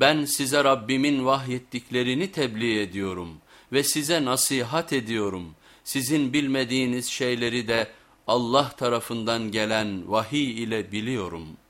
ben size Rabbimin vahyettiklerini tebliğ ediyorum ve size nasihat ediyorum. Sizin bilmediğiniz şeyleri de Allah tarafından gelen vahiy ile biliyorum.''